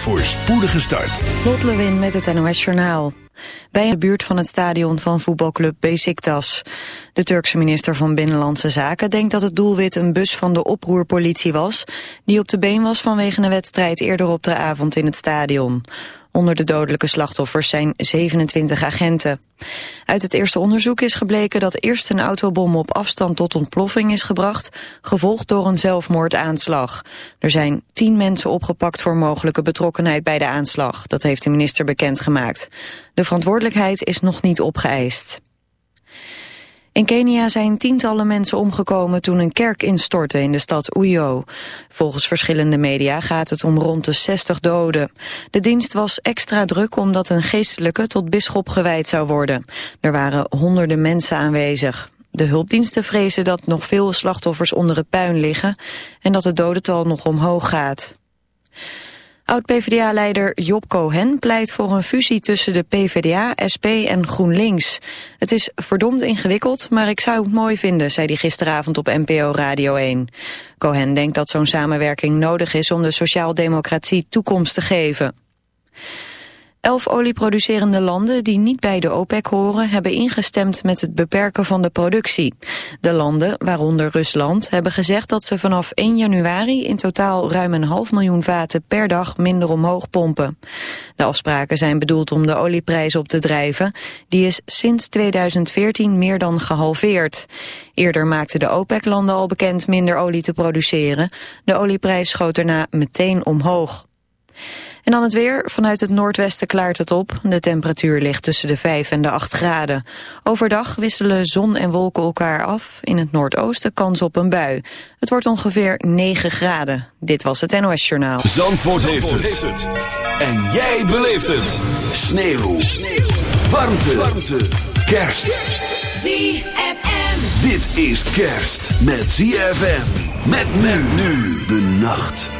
voor spoedige start. Lot Lewin met het NOS Journaal. Bij de buurt van het stadion van voetbalclub Besiktas. De Turkse minister van Binnenlandse Zaken denkt dat het doelwit een bus van de oproerpolitie was... die op de been was vanwege een wedstrijd eerder op de avond in het stadion. Onder de dodelijke slachtoffers zijn 27 agenten. Uit het eerste onderzoek is gebleken dat eerst een autobom op afstand tot ontploffing is gebracht, gevolgd door een zelfmoordaanslag. Er zijn tien mensen opgepakt voor mogelijke betrokkenheid bij de aanslag. Dat heeft de minister bekendgemaakt. De verantwoordelijkheid is nog niet opgeëist. In Kenia zijn tientallen mensen omgekomen toen een kerk instortte in de stad Uyo. Volgens verschillende media gaat het om rond de 60 doden. De dienst was extra druk omdat een geestelijke tot bisschop gewijd zou worden. Er waren honderden mensen aanwezig. De hulpdiensten vrezen dat nog veel slachtoffers onder het puin liggen en dat het dodental nog omhoog gaat. Oud-PVDA-leider Job Cohen pleit voor een fusie tussen de PVDA, SP en GroenLinks. Het is verdomd ingewikkeld, maar ik zou het mooi vinden, zei hij gisteravond op NPO Radio 1. Cohen denkt dat zo'n samenwerking nodig is om de sociaaldemocratie toekomst te geven. Elf olieproducerende landen die niet bij de OPEC horen... hebben ingestemd met het beperken van de productie. De landen, waaronder Rusland, hebben gezegd dat ze vanaf 1 januari... in totaal ruim een half miljoen vaten per dag minder omhoog pompen. De afspraken zijn bedoeld om de olieprijs op te drijven. Die is sinds 2014 meer dan gehalveerd. Eerder maakten de OPEC-landen al bekend minder olie te produceren. De olieprijs schoot daarna meteen omhoog. En dan het weer. Vanuit het noordwesten klaart het op. De temperatuur ligt tussen de 5 en de 8 graden. Overdag wisselen zon en wolken elkaar af. In het noordoosten kans op een bui. Het wordt ongeveer 9 graden. Dit was het NOS Journaal. Zandvoort, heeft, het. En jij beleeft het. Sneeuw. Sneeuw. Warmte. Warmte. Kerst. ZFM. Dit is kerst met ZFM. Met men nu de nacht.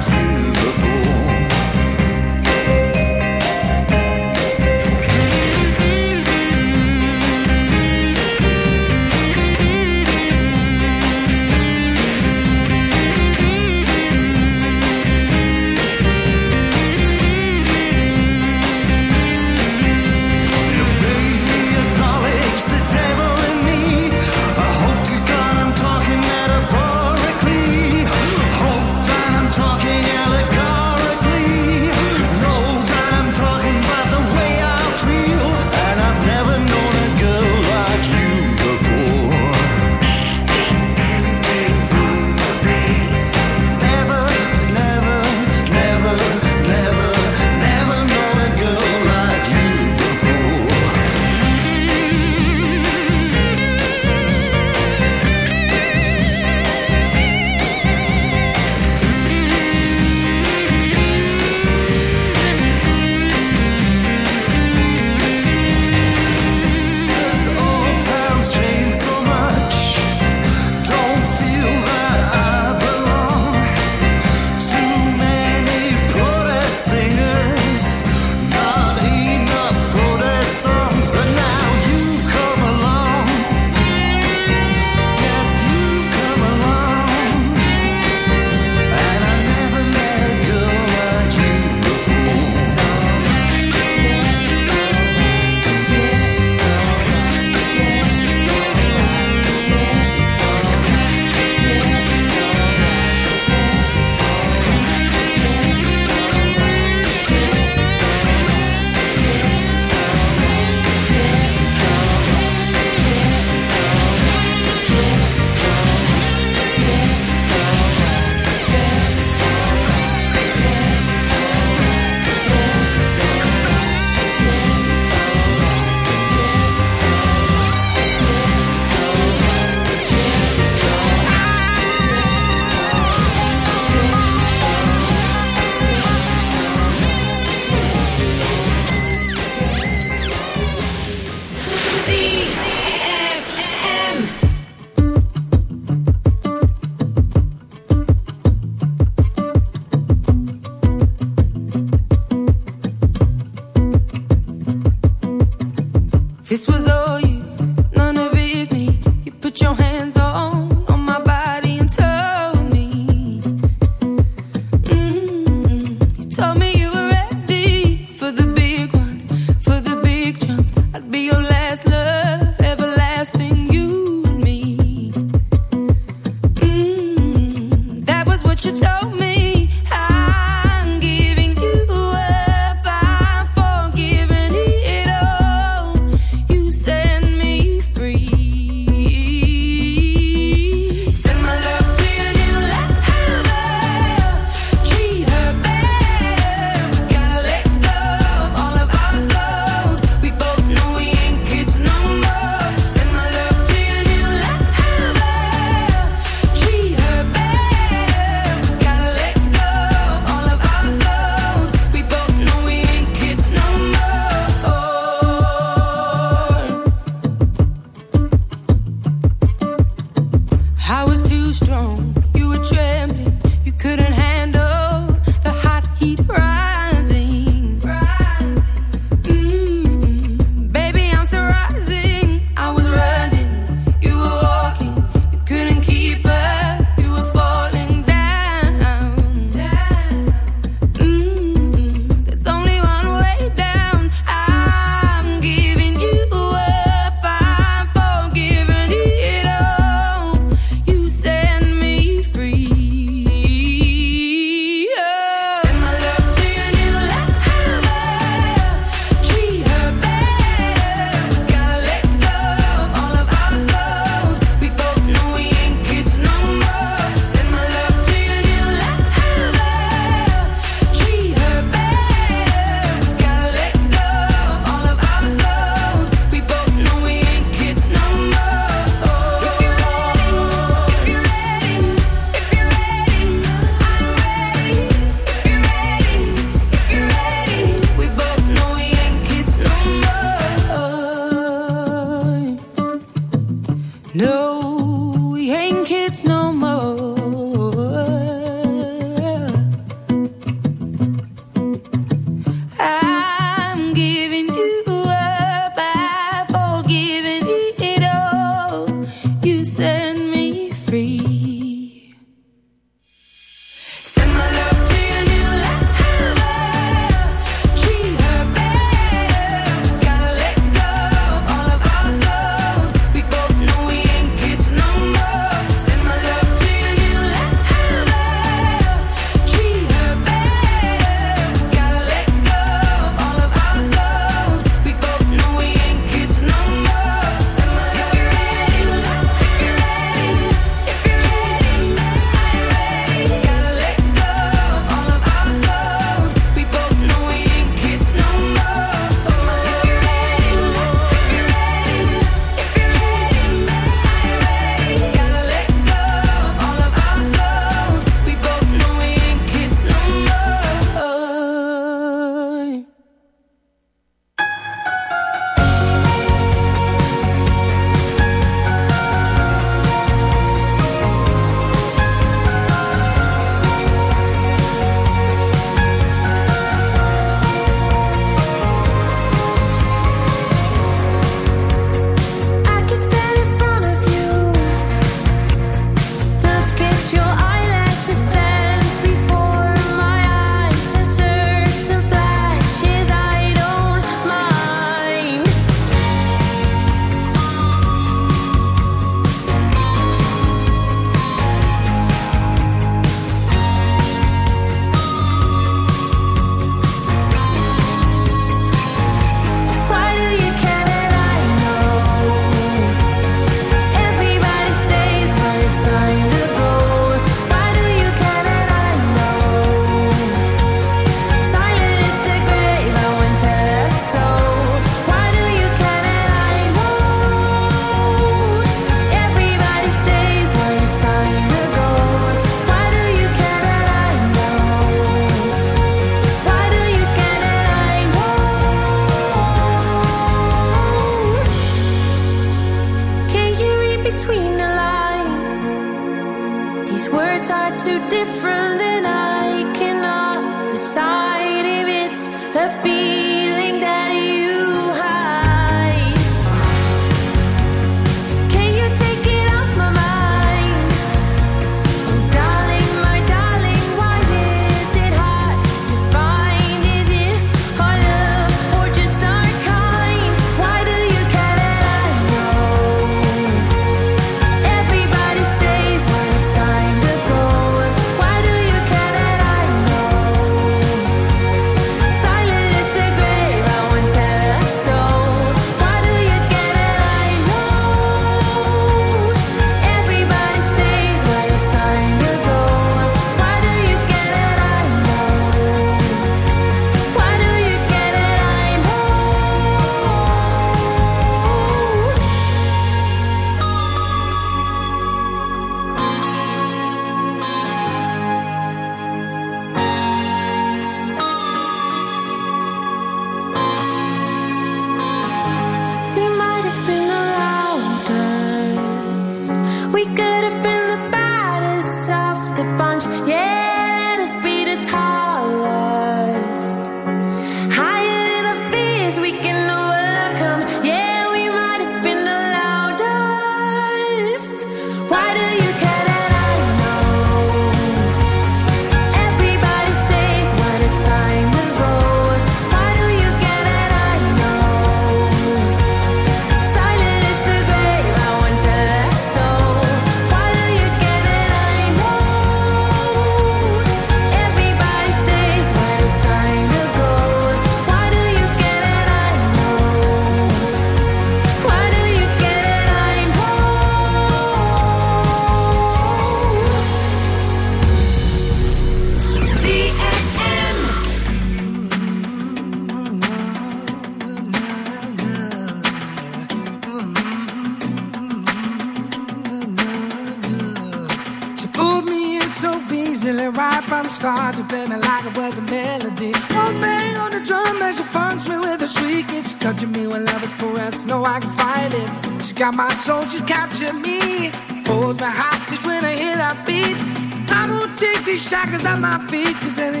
cause at my feet, cause any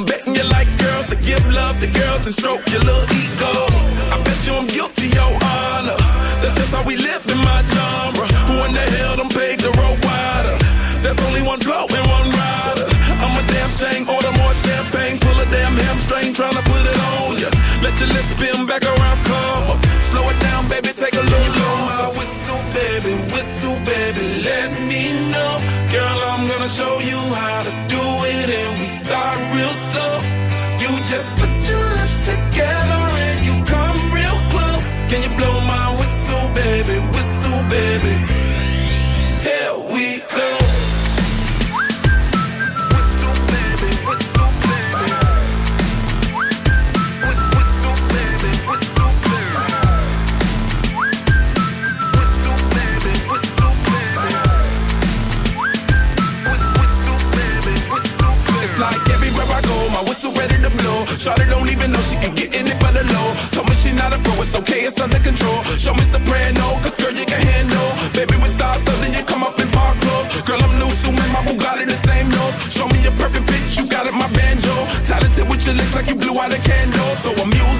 I'm betting you like girls to give love to girls and stroke your little ego. I bet you I'm guilty, your honor. That's just how we live in my genre. Who in the hell done paved the road? okay, it's under control. Show me soprano, cause girl, you can handle. Baby, with stars, so then you come up in park clothes. Girl, I'm loose, so my Bugatti the same nose. Show me a perfect pitch, you got it, my banjo. Talented with your lips like you blew out a candle. So I'm using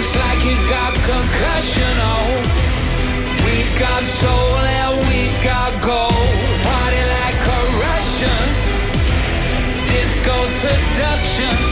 Dance like you got concussion. Oh, we got soul and we got gold. Party like a Russian. Disco seduction.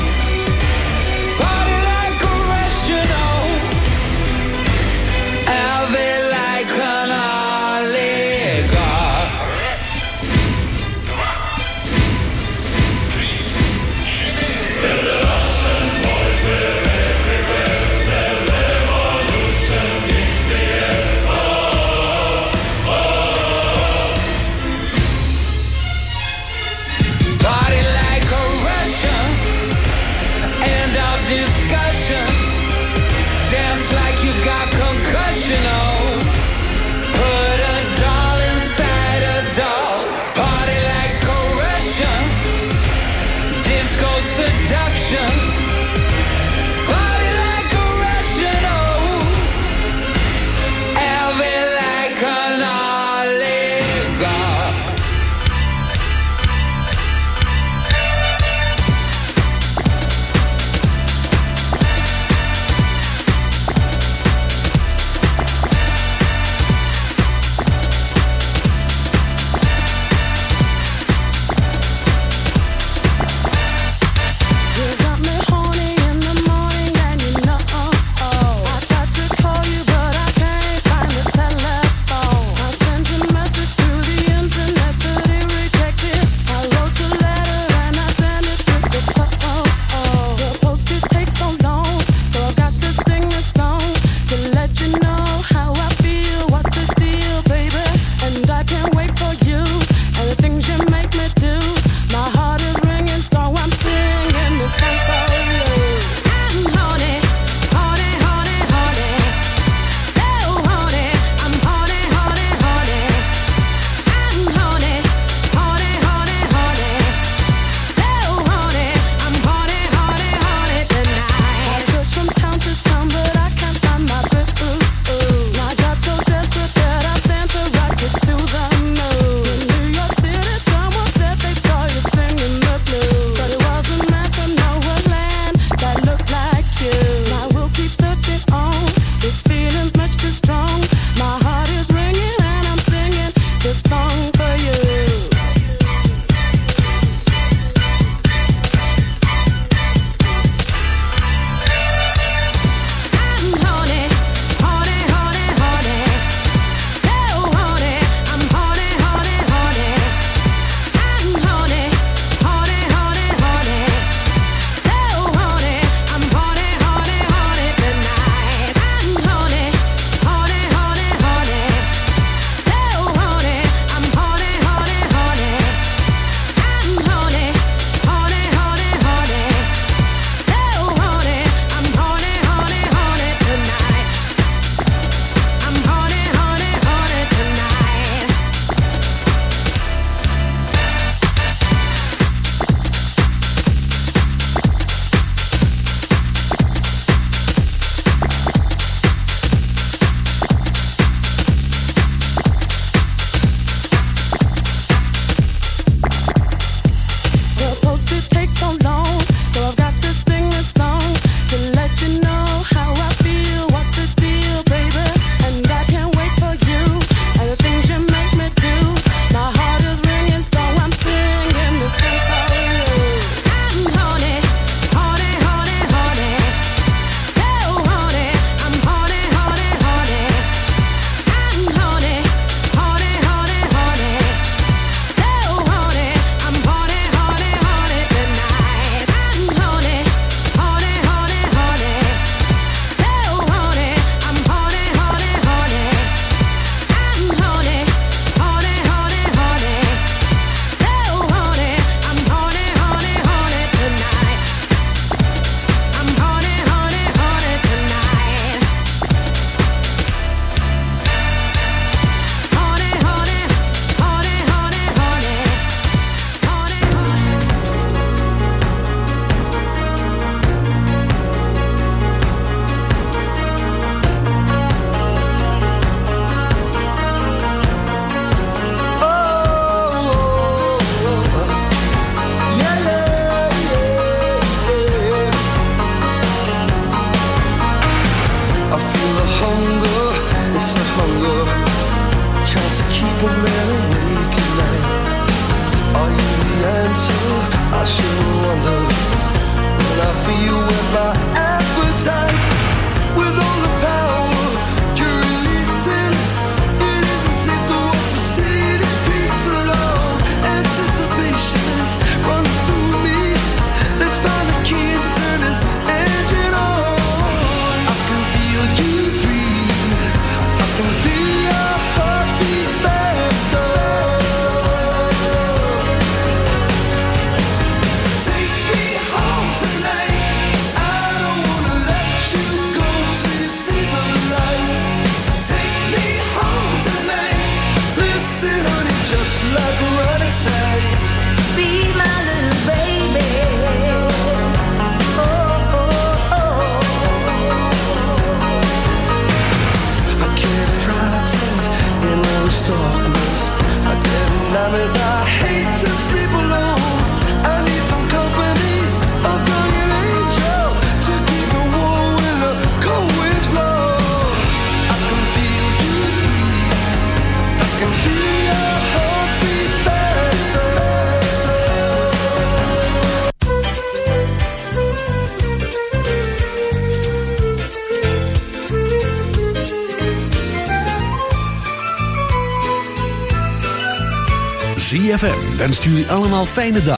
Wenst jullie allemaal fijne dag.